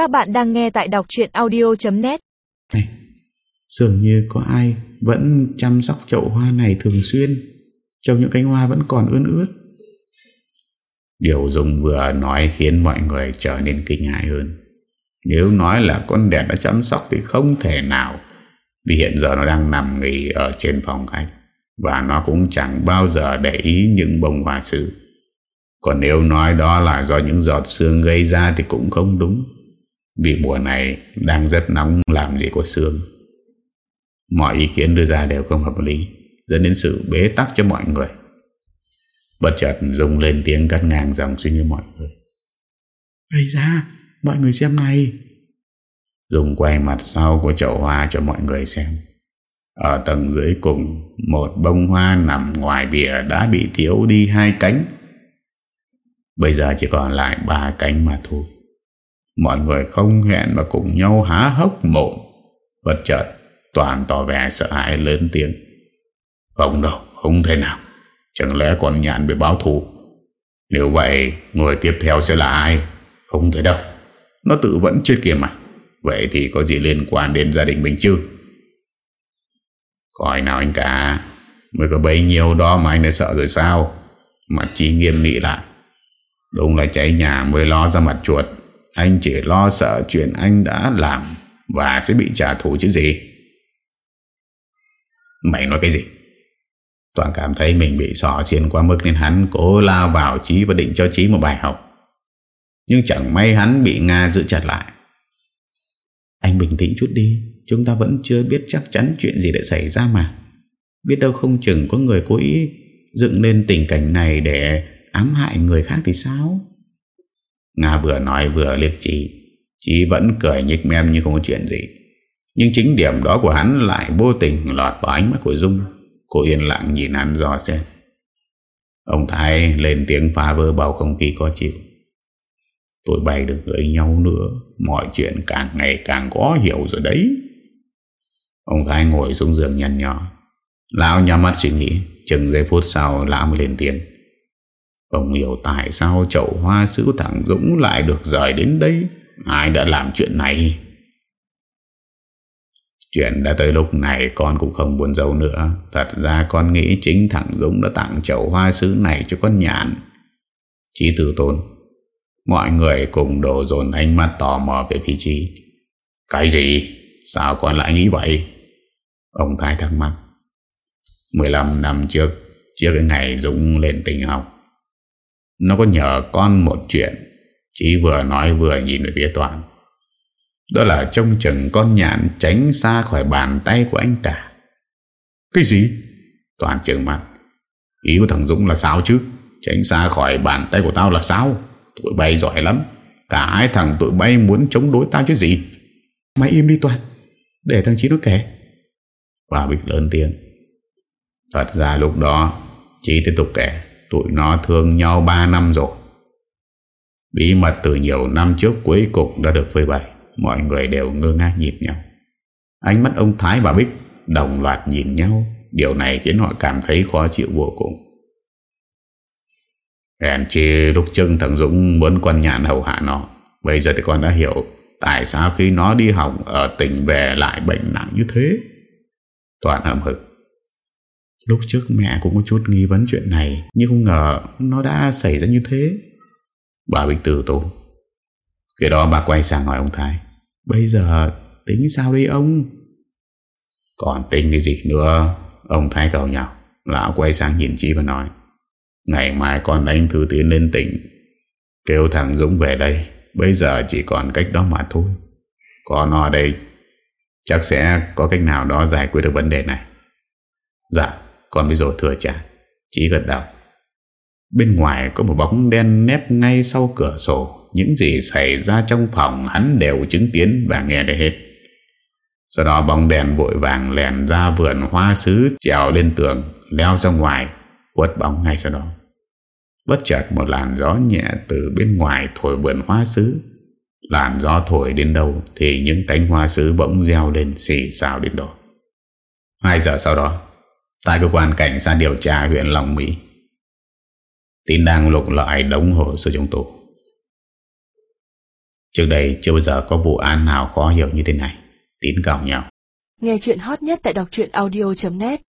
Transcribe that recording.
Các bạn đang nghe tại đọc chuyện audio.net này, Dường như có ai vẫn chăm sóc chậu hoa này thường xuyên Trong những cánh hoa vẫn còn ướt ướt. Điều Dung vừa nói khiến mọi người trở nên kinh hại hơn. Nếu nói là con đẹp đã chăm sóc thì không thể nào Vì hiện giờ nó đang nằm nghỉ ở trên phòng khách Và nó cũng chẳng bao giờ để ý những bông hoa sứ. Còn nếu nói đó là do những giọt sương gây ra thì cũng không đúng Vì mùa này đang rất nóng làm gì có sương Mọi ý kiến đưa ra đều không hợp lý Dẫn đến sự bế tắc cho mọi người. Bất chợt Dung lên tiếng cắt ngang dòng suy nghĩ mọi người. Ây ra Mọi người xem này. Dung quay mặt sau của chậu hoa cho mọi người xem. Ở tầng dưới cùng Một bông hoa nằm ngoài bìa Đã bị thiếu đi hai cánh. Bây giờ chỉ còn lại ba cánh mà thôi Mọi người không hẹn mà cùng nhau há hốc mồm. Bất chợt, Toàn tỏ vẻ sợ hãi lớn tiếng. Không đâu, Không thể nào. Chẳng lẽ còn nhạn bị báo thù? Nếu vậy, người tiếp theo sẽ là ai? Không thể đâu. Nó tự vẫn chết kìa mà. Vậy thì có gì liên quan đến gia đình mình chứ? Coi nào anh cả. Mới có bấy nhiêu đó mà anh đã sợ rồi sao? Mặt chi nghiêm nghị lại. Đúng là cháy nhà mới lo ra mặt chuột. Anh chỉ lo sợ chuyện anh đã làm Và sẽ bị trả thù chứ gì. Mày nói cái gì? Toàn cảm thấy mình bị sỏ xiên qua mức Nên hắn cố lao vào Chí và định cho Chí một bài học. Nhưng chẳng may hắn bị Nga giữ chặt lại. Anh bình tĩnh chút đi, Chúng ta vẫn chưa biết chắc chắn chuyện gì đã xảy ra mà. Biết đâu không chừng có người cố ý Dựng lên tình cảnh này để ám hại người khác thì sao? Nga vừa nói vừa liếc Chí Chí vẫn cười nhích mem như không có chuyện gì. Nhưng chính điểm đó của hắn lại vô tình lọt vào ánh mắt của Dung. Cô yên lặng nhìn hắn dò xét. Ông Thái lên tiếng phá vỡ bầu không khí có chịu. Tôi bay được với nhau nữa, Mọi chuyện càng ngày càng có hiểu rồi đấy. Ông Thái ngồi xuống giường nhăn nhỏ Lão nhắm mắt suy nghĩ, Chừng giây phút sau Lão mới lên tiếng. Ông hiểu tại sao chậu hoa sứ thẳng Dũng lại được rời đến đây. Ai đã làm chuyện này? Chuyện đã tới lúc này, con cũng không buồn giấu nữa. Thật ra con nghĩ chính thằng Dũng đã tặng chậu hoa sứ này cho con nhạn. Chí từ tôn, Mọi người cùng đổ dồn ánh mắt tò mò về phía Chí Cái gì? Sao con lại nghĩ vậy? Ông Thái thắc mắc. 15 năm trước Trước cái ngày Dũng lên tình học nó có nhờ con một chuyện. Chí vừa nói vừa nhìn về phía Toàn đó là trông chừng con nhạn tránh xa khỏi bàn tay của anh cả. Cái gì? Toàn trường mặt Ý của thằng Dũng là sao chứ? Tránh xa khỏi bàn tay của tao là sao? Tụi bay giỏi lắm. Cả hai thằng tụi bay muốn chống đối tao chứ gì? Mày im đi Toàn Để thằng Chí nó kể. Bà Bích lớn tiếng. Thật ra lúc đó, Chí tiếp tục kể. Tụi nó thương nhau 3 năm rồi. Bí mật từ nhiều năm trước cuối cùng đã được phơi bày, Mọi người đều ngơ ngác nhìn nhau. Ánh mắt ông Thái và Bích Đồng loạt nhìn nhau, Điều này khiến họ cảm thấy khó chịu vô cùng. Hèn chi lúc chân thằng Dũng Muốn quan nhạn hầu hạ nó, Bây giờ thì con đã hiểu Tại sao khi nó đi học ở tỉnh về lại bệnh nặng như thế. Toàn hầm hực. Lúc trước mẹ cũng có chút nghi vấn chuyện này, Nhưng không ngờ nó đã xảy ra như thế. Bà bình từ tù Cái đó bà quay sang hỏi ông Thái. Bây giờ tính sao đây ông? Còn tính cái gì nữa? Ông Thái cầu nhau. Lão quay sang nhìn chị và nói. Ngày mai con đánh thư tiến lên tỉnh. Kêu thằng Dũng về đây. Bây giờ chỉ còn cách đó mà thôi. Còn ở đây, Chắc sẽ có cách nào đó giải quyết được vấn đề này. Dạ còn bây giờ thừa trả Chỉ gật đầu Bên ngoài có một bóng đen nép ngay sau cửa sổ những gì xảy ra trong phòng hắn đều chứng kiến và nghe được hết. Sau đó bóng đèn vội vàng lèn ra vườn hoa sứ trèo lên tường, leo ra ngoài, quất bóng ngay sau đó. Bất chợt một làn gió nhẹ từ bên ngoài thổi vườn hoa sứ. Làn gió thổi đến đâu thì những cánh hoa sứ bỗng reo lên xì xào đến đó. Hai giờ sau đó, tại cơ quan cảnh sát điều tra huyện Long Mỹ, tin đang lục lại đống hồ sơ trong tù. Trước đây chưa bao giờ có vụ án nào khó hiểu như thế này. Tín cào nhau. Nghe chuyện hot nhất tại đọc audio.net